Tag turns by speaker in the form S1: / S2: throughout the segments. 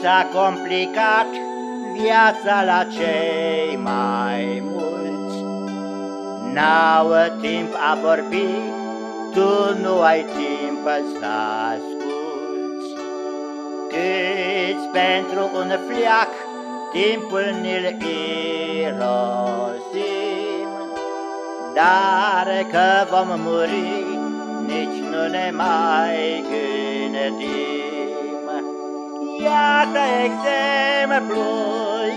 S1: s-a complicat viața la cei mai mulți. N-au timp a vorbi, tu nu ai timp să asculți. Câți pentru un fliac timpul ni-l irosim, Dar că vom muri, nici nu ne mai gândim. Iată exemplu,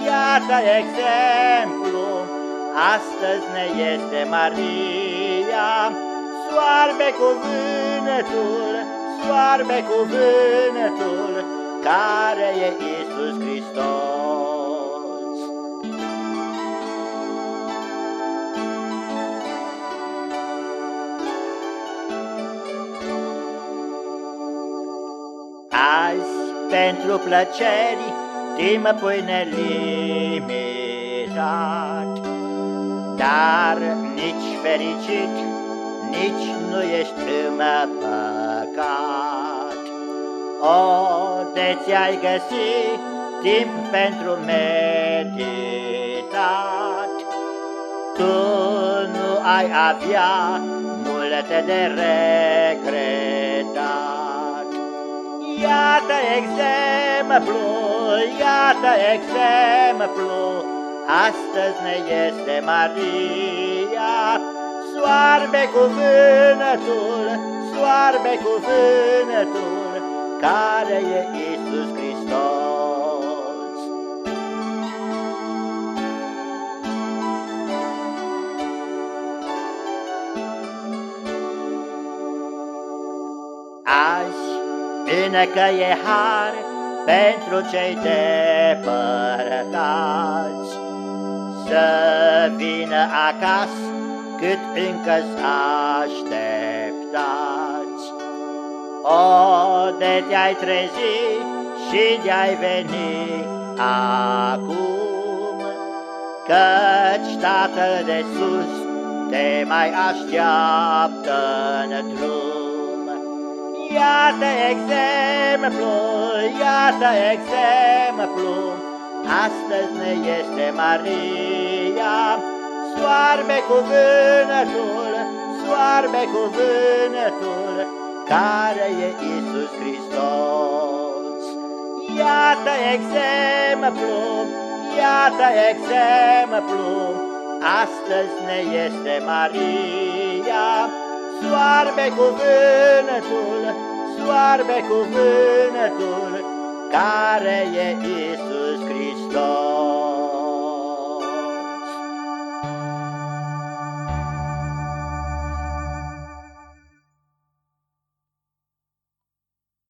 S1: iată exemplu, Astăzi ne este Maria, Soarbe cuvântul, soarbe cuvântul, Care e Iisus Hristos. Azi, pentru plăceri, timpul nelimitat, Dar nici fericit, nici nu ești în păcat. O, de ți-ai găsi timp pentru meditat, Tu nu ai avea multe de regretat. Iată exemplu, iată exemplu, Astăzi ne este Maria, Soarbe cuvântul, soarbe cuvântul, Care e Iisus Hristos. Azi încă e har pentru cei depărtați, Să vină acasă cât încă-s așteptați. O, de te-ai trezi și de-ai veni acum, Căci Tatăl de sus te mai așteaptă în drum. Iată exemplu, iată exemplu, Astăzi ne este Maria, Soarbe cuvântul, soarbe cuvântul, Care e Iisus Hristos. Iată exemplu, iată exemplu, Astăzi ne este Maria, Soarbe cuvântul, soarbe cuvântul, care e Iisus Hristos.